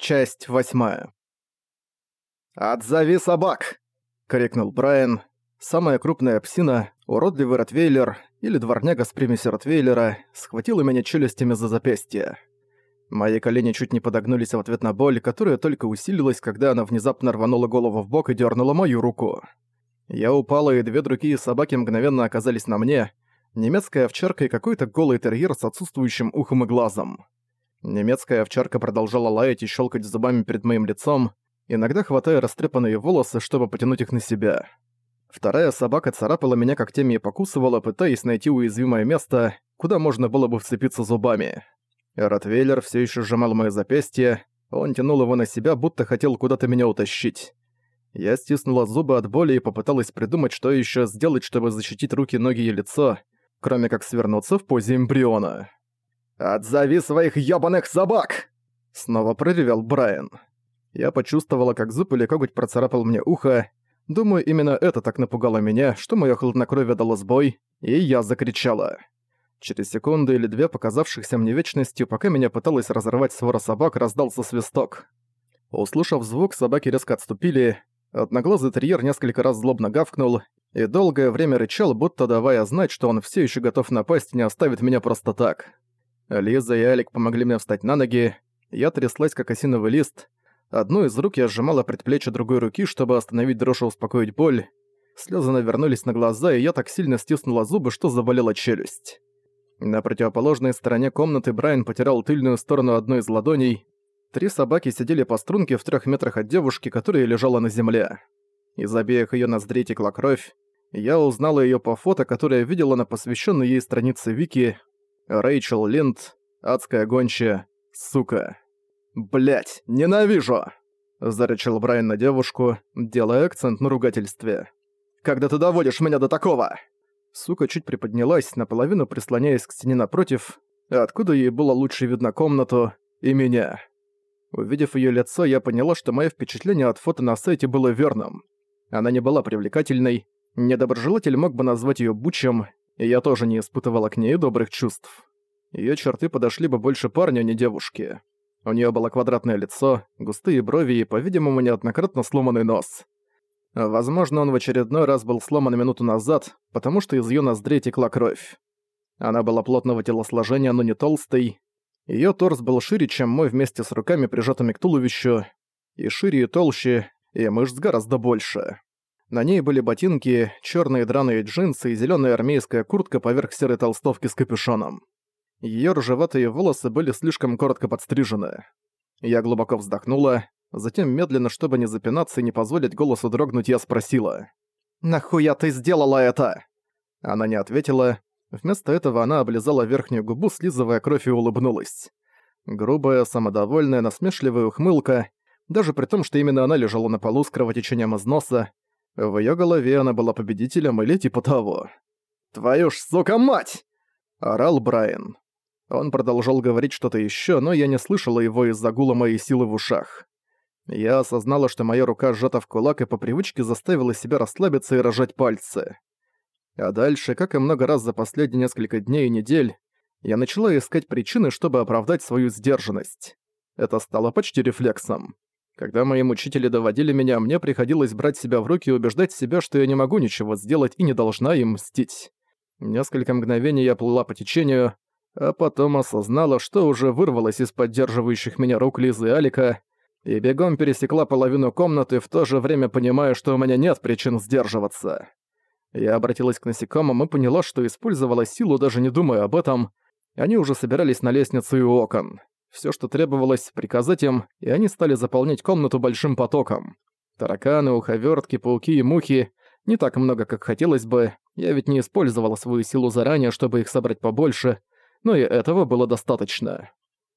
Часть восьмая. «Отзови собак!» — крикнул Брайан. Самая крупная псина, уродливый ротвейлер или дворняга с примесью ротвейлера, схватила меня челюстями за запястье. Мои колени чуть не подогнулись в ответ на боль, которая только усилилась, когда она внезапно рванула голову в бок и дернула мою руку. Я упала, и две другие собаки мгновенно оказались на мне. Немецкая овчарка и какой-то голый терьер с отсутствующим ухом и глазом. Немецкая овчарка продолжала лаять и щелкать зубами перед моим лицом, иногда хватая растрепанные волосы, чтобы потянуть их на себя. Вторая собака царапала меня когтями и покусывала, пытаясь найти уязвимое место, куда можно было бы вцепиться зубами. Ротвейлер все еще сжимал моё запястье, он тянул его на себя, будто хотел куда-то меня утащить. Я стиснула зубы от боли и попыталась придумать, что еще сделать, чтобы защитить руки, ноги и лицо, кроме как свернуться в позе эмбриона. «Отзови своих ёбаных собак!» Снова проревел Брайан. Я почувствовала, как зуб или коготь процарапал мне ухо. Думаю, именно это так напугало меня, что моё хладнокровие дало сбой, и я закричала. Через секунду или две, показавшихся мне вечностью, пока меня пыталась разорвать свора собак, раздался свисток. Услышав звук, собаки резко отступили. Одноглазый терьер несколько раз злобно гавкнул и долгое время рычал, будто давая знать, что он все еще готов напасть и не оставит меня просто так. Лиза и Алик помогли мне встать на ноги. Я тряслась, как осиновый лист. Одну из рук я сжимала предплечье другой руки, чтобы остановить дрожь и успокоить боль. Слезы навернулись на глаза, и я так сильно стиснула зубы, что заболела челюсть. На противоположной стороне комнаты Брайан потерял тыльную сторону одной из ладоней. Три собаки сидели по струнке в трех метрах от девушки, которая лежала на земле. Из обеих ее ноздрей текла кровь. Я узнала ее по фото, которое видела на посвященной ей странице Вики, Рэйчел Линд, адская гончая, сука. Блять, ненавижу!» Зарычал Брайан на девушку, делая акцент на ругательстве. «Когда ты доводишь меня до такого?» Сука чуть приподнялась, наполовину прислоняясь к стене напротив, откуда ей было лучше видно комнату и меня. Увидев её лицо, я поняла, что моё впечатление от фото на сайте было верным. Она не была привлекательной, недоброжелатель мог бы назвать её бучем, и я тоже не испытывала к ней добрых чувств. Её черты подошли бы больше парню, а не девушке. У неё было квадратное лицо, густые брови и, по-видимому, неоднократно сломанный нос. Возможно, он в очередной раз был сломан минуту назад, потому что из её ноздрей текла кровь. Она была плотного телосложения, но не толстой. Её торс был шире, чем мой вместе с руками, прижатыми к туловищу, и шире и толще, и мышц гораздо больше. На ней были ботинки, черные драные джинсы и зеленая армейская куртка поверх серой толстовки с капюшоном. Ее рыжеватые волосы были слишком коротко подстрижены. Я глубоко вздохнула, затем медленно, чтобы не запинаться и не позволить голосу дрогнуть, я спросила. «Нахуя ты сделала это?» Она не ответила. Вместо этого она облизала верхнюю губу, слизывая кровь и улыбнулась. Грубая, самодовольная, насмешливая ухмылка, даже при том, что именно она лежала на полу с кровотечением из носа, в её голове она была победителем или типа того. «Твою ж, сука, мать!» – орал Брайан. Он продолжал говорить что-то ещё, но я не слышала его из-за гула моей силы в ушах. Я осознала, что моя рука сжата в кулак и по привычке заставила себя расслабиться и рожать пальцы. А дальше, как и много раз за последние несколько дней и недель, я начала искать причины, чтобы оправдать свою сдержанность. Это стало почти рефлексом. Когда мои мучители доводили меня, мне приходилось брать себя в руки и убеждать себя, что я не могу ничего сделать и не должна им мстить. Несколько мгновений я плыла по течению, а потом осознала, что уже вырвалась из поддерживающих меня рук Лизы и Алика, и бегом пересекла половину комнаты, в то же время понимая, что у меня нет причин сдерживаться. Я обратилась к насекомым и поняла, что использовала силу, даже не думая об этом. Они уже собирались на лестницу и окон. Все, что требовалось, приказать им, и они стали заполнять комнату большим потоком. Тараканы, уховертки, пауки и мухи. Не так много, как хотелось бы. Я ведь не использовала свою силу заранее, чтобы их собрать побольше, но и этого было достаточно.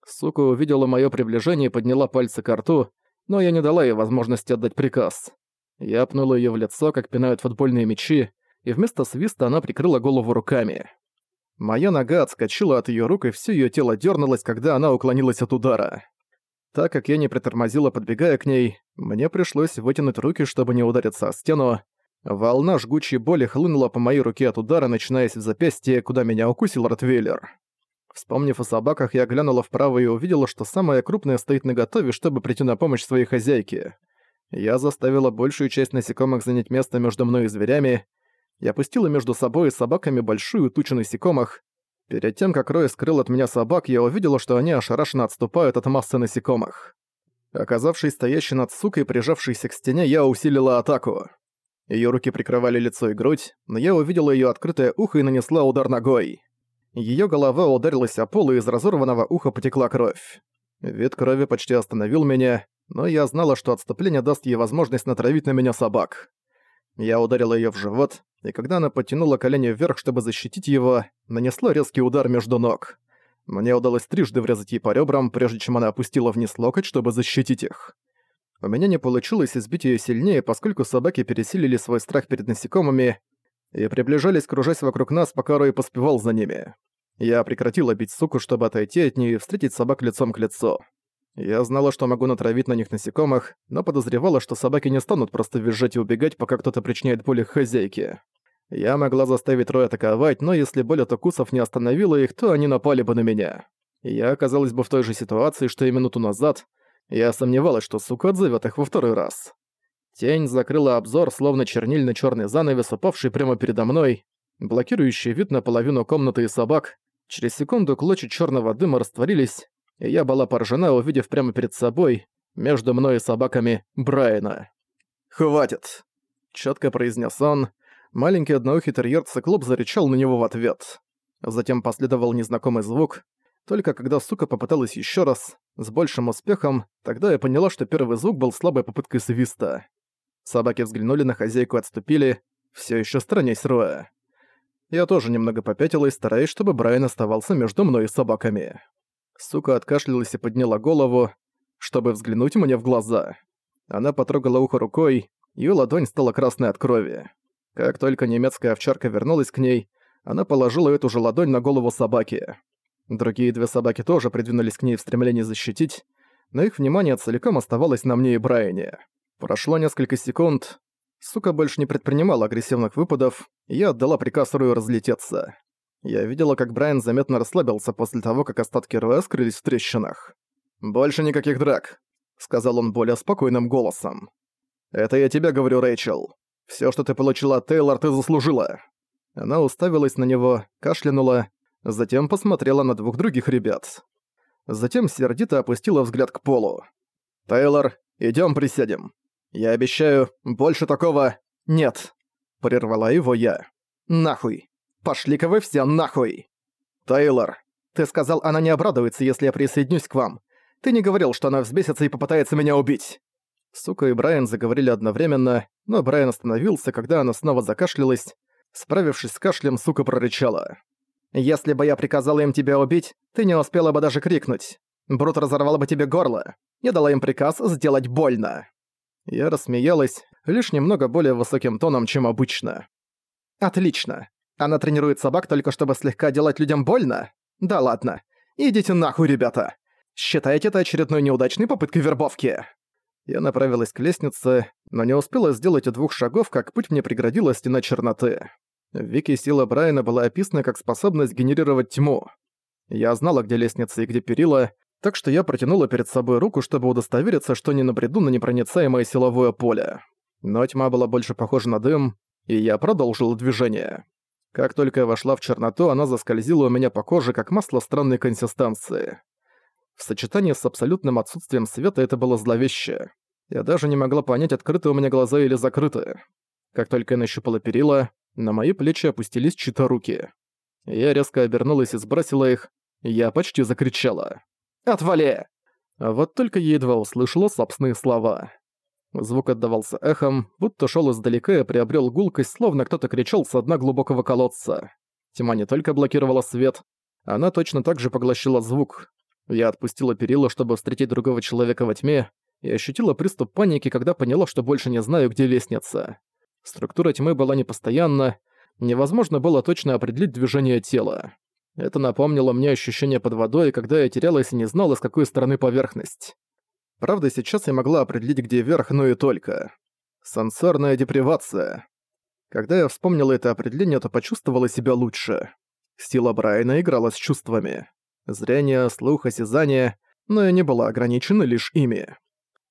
Сука увидела мое приближение и подняла пальцы к рту, но я не дала ей возможности отдать приказ. Я пнула ее в лицо, как пинают футбольные мячи, и вместо свиста она прикрыла голову руками. Моя нога отскочила от её рук, и всё её тело дёрнулось, когда она уклонилась от удара. Так как я не притормозила, подбегая к ней, мне пришлось вытянуть руки, чтобы не удариться о стену. Волна жгучей боли хлынула по моей руке от удара, начинаясь в запястье, куда меня укусил Ротвейлер. Вспомнив о собаках, я глянула вправо и увидела, что самая крупная стоит наготове, чтобы прийти на помощь своей хозяйке. Я заставила большую часть насекомых занять место между мной и зверями. Я пустила между собой и собаками большую тучу насекомых. Перед тем, как Рой скрыл от меня собак, я увидела, что они ошарашенно отступают от массы насекомых. Оказавшись стоящей над сукой, прижавшейся к стене, я усилила атаку. Её руки прикрывали лицо и грудь, но я увидела её открытое ухо и нанесла удар ногой. Её голова ударилась о пол, и из разорванного уха потекла кровь. Вид крови почти остановил меня, но я знала, что отступление даст ей возможность натравить на меня собак. Я ударила её в живот, и когда она подтянула колени вверх, чтобы защитить его, нанесла резкий удар между ног. Мне удалось трижды врезать ей по ребрам, прежде чем она опустила вниз локоть, чтобы защитить их. У меня не получилось избить её сильнее, поскольку собаки пересилили свой страх перед насекомыми и приближались, кружась вокруг нас, пока Рой поспевал за ними. Я прекратила бить суку, чтобы отойти от нее и встретить собак лицом к лицу. Я знала, что могу натравить на них насекомых, но подозревала, что собаки не станут просто визжать и убегать, пока кто-то причиняет боль их хозяйке. Я могла заставить Роя атаковать, но если боль от укусов не остановила их, то они напали бы на меня. Я оказалась бы в той же ситуации, что и минуту назад, я сомневалась, что сука отзовет их во второй раз. Тень закрыла обзор, словно чернильно черный занавес, упавший прямо передо мной, блокирующий вид на половину комнаты и собак. Через секунду клочья черного дыма растворились, и я была поражена, увидев прямо перед собой, между мной и собаками, Брайана. «Хватит!» — четко произнес он. Маленький одноухий терьер-циклоп зарычал на него в ответ. Затем последовал незнакомый звук, только когда сука попыталась еще раз, с большим успехом, тогда я поняла, что первый звук был слабой попыткой свиста. Собаки взглянули на хозяйку и отступили, все еще сторонясь Роя. Я тоже немного попятилась, стараясь, чтобы Брайан оставался между мной и собаками. Сука откашлялась и подняла голову, чтобы взглянуть мне в глаза. Она потрогала ухо рукой, ее ладонь стала красной от крови. Как только немецкая овчарка вернулась к ней, она положила эту же ладонь на голову собаки. Другие две собаки тоже придвинулись к ней в стремлении защитить, но их внимание целиком оставалось на мне и Брайане. Прошло несколько секунд. Сука больше не предпринимала агрессивных выпадов, и я отдала приказ Рою разлететься. Я видела, как Брайан заметно расслабился после того, как остатки Роя скрылись в трещинах. «Больше никаких драк», — сказал он более спокойным голосом. «Это я тебе говорю, Рэйчел. Всё, что ты получила Тейлор, ты заслужила». Она уставилась на него, кашлянула затем посмотрела на двух других ребят. Затем сердито опустила взгляд к полу. «Тейлор, идём присядем. Я обещаю, больше такого нет!» Прервала его я. «Нахуй! Пошли-ка вы все нахуй!» «Тейлор, ты сказал, она не обрадуется, если я присоединюсь к вам. Ты не говорил, что она взбесится и попытается меня убить!» Сука и Брайан заговорили одновременно, но Брайан остановился, когда она снова закашлялась. Справившись с кашлем, сука прорычала. Если бы я приказала им тебя убить, ты не успела бы даже крикнуть. Брут разорвала бы тебе горло. Я дала им приказ сделать больно». Я рассмеялась, лишь немного более высоким тоном, чем обычно. «Отлично. Она тренирует собак только чтобы слегка делать людям больно? Да ладно. Идите нахуй, ребята. Считайте это очередной неудачной попыткой вербовки». Я направилась к лестнице, но не успела сделать и двух шагов, как путь мне преградила стена черноты. В Вики сила Брайана была описана как способность генерировать тьму. Я знала, где лестница и где перила, так что я протянула перед собой руку, чтобы удостовериться, что не набреду на непроницаемое силовое поле. Но тьма была больше похожа на дым, и я продолжила движение. Как только я вошла в черноту, она заскользила у меня по коже, как масло странной консистенции. В сочетании с абсолютным отсутствием света это было зловеще. Я даже не могла понять, открыты у меня глаза или закрыты. Как только я нащупала перила, на мои плечи опустились чьи-то руки. Я резко обернулась и сбросила их. Я почти закричала. «Отвали!» А вот только я едва услышала собственные слова. Звук отдавался эхом, будто шел издалека и приобрел гулкость, словно кто-то кричал со дна глубокого колодца. Тьма не только блокировала свет, она точно так же поглощала звук. Я отпустила перила, чтобы встретить другого человека во тьме, и ощутила приступ паники, когда поняла, что больше не знаю, где лестница. Структура тьмы была непостоянна, невозможно было точно определить движение тела. Это напомнило мне ощущение под водой, когда я терялась и не знала, с какой стороны поверхность. Правда, сейчас я могла определить, где верх, но и только. Сенсорная депривация. Когда я вспомнила это определение, то почувствовала себя лучше. Сила Брайана играла с чувствами. Зрение, слух, осязание, но я не была ограничена лишь ими.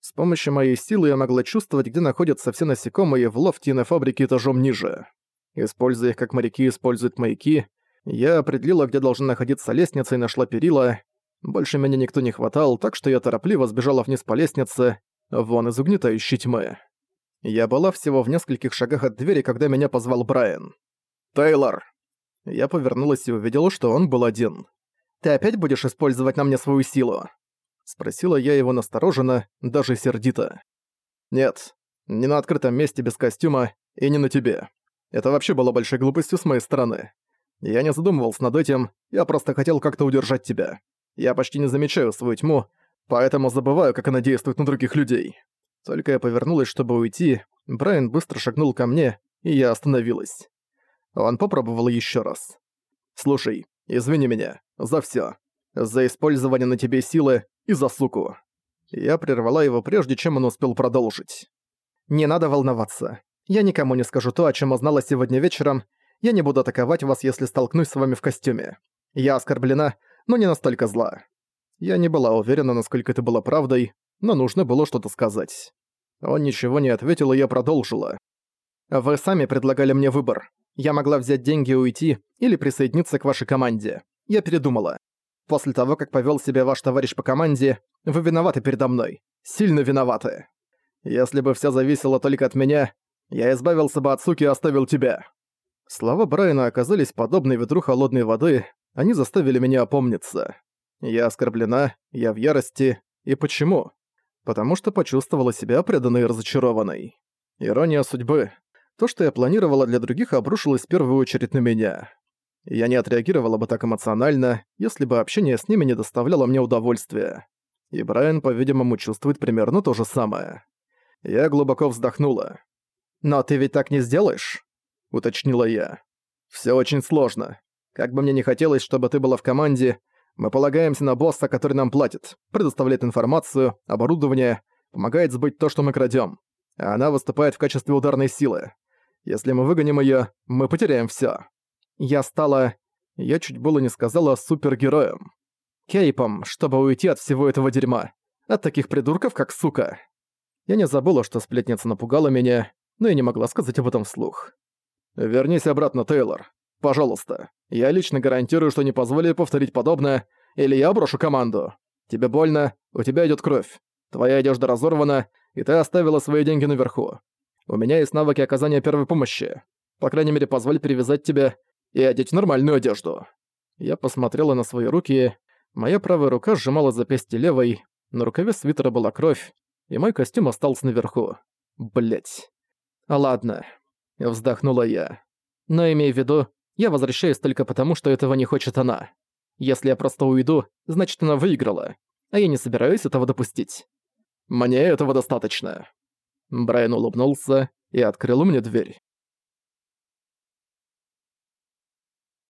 С помощью моей силы я могла чувствовать, где находятся все насекомые в лофте на фабрике этажом ниже. Используя их как моряки используют маяки, я определила, где должна находиться лестница и нашла перила. Больше меня никто не хватал, так что я торопливо сбежала вниз по лестнице, вон из угнетающей тьмы. Я была всего в нескольких шагах от двери, когда меня позвал Брайан. «Тейлор!» Я повернулась и увидела, что он был один. «Ты опять будешь использовать на мне свою силу?» Спросила я его настороженно, даже сердито. «Нет, не на открытом месте без костюма и не на тебе. Это вообще было большой глупостью с моей стороны. Я не задумывался над этим, я просто хотел как-то удержать тебя. Я почти не замечаю свою тьму, поэтому забываю, как она действует на других людей. Только я повернулась, чтобы уйти, Брайан быстро шагнул ко мне, и я остановилась. Он попробовал еще раз. «Слушай, извини меня, за все, За использование на тебе силы и за суку». Я прервала его прежде, чем он успел продолжить. «Не надо волноваться. Я никому не скажу то, о чем узнала сегодня вечером. Я не буду атаковать вас, если столкнусь с вами в костюме. Я оскорблена, но не настолько зла. Я не была уверена, насколько это было правдой, но нужно было что-то сказать. Он ничего не ответил, и я продолжила. «Вы сами предлагали мне выбор. Я могла взять деньги и уйти, или присоединиться к вашей команде. Я передумала. После того, как повел себя ваш товарищ по команде, вы виноваты передо мной. Сильно виноваты. Если бы все зависело только от меня, я избавился бы от суки и оставил тебя». Слова Брайана оказались подобны ветру холодной воды, они заставили меня опомниться. Я оскорблена, я в ярости. И почему? Потому что почувствовала себя преданной и разочарованной. Ирония судьбы. То, что я планировала для других, обрушилось в первую очередь на меня. Я не отреагировала бы так эмоционально, если бы общение с ними не доставляло мне удовольствия. И Брайан, по-видимому, чувствует примерно то же самое. Я глубоко вздохнула. «Но ты ведь так не сделаешь?» — уточнила я. «Всё очень сложно. Как бы мне не хотелось, чтобы ты была в команде, мы полагаемся на босса, который нам платит, предоставляет информацию, оборудование, помогает сбыть то, что мы крадем. А она выступает в качестве ударной силы. Если мы выгоним ее, мы потеряем все. Я стала... Я чуть было не сказала супергероем. Кейпом, чтобы уйти от всего этого дерьма. От таких придурков, как сука. Я не забыла, что сплетница напугала меня, но я не могла сказать об этом вслух. «Вернись обратно, Тейлор. Пожалуйста. Я лично гарантирую, что не позволю повторить подобное, или я брошу команду. Тебе больно, у тебя идет кровь. Твоя одежда разорвана, и ты оставила свои деньги наверху. У меня есть навыки оказания первой помощи. По крайней мере, позволь перевязать тебя и одеть нормальную одежду». Я посмотрела на свои руки. Моя правая рука сжимала запястье левой, на рукаве свитера была кровь, и мой костюм остался наверху. Блять. Ладно. Вздохнула я. Но имей в виду, я возвращаюсь только потому, что этого не хочет она. Если я просто уйду, значит она выиграла, а я не собираюсь этого допустить. Мне этого достаточно. Брайан улыбнулся и открыл мне дверь.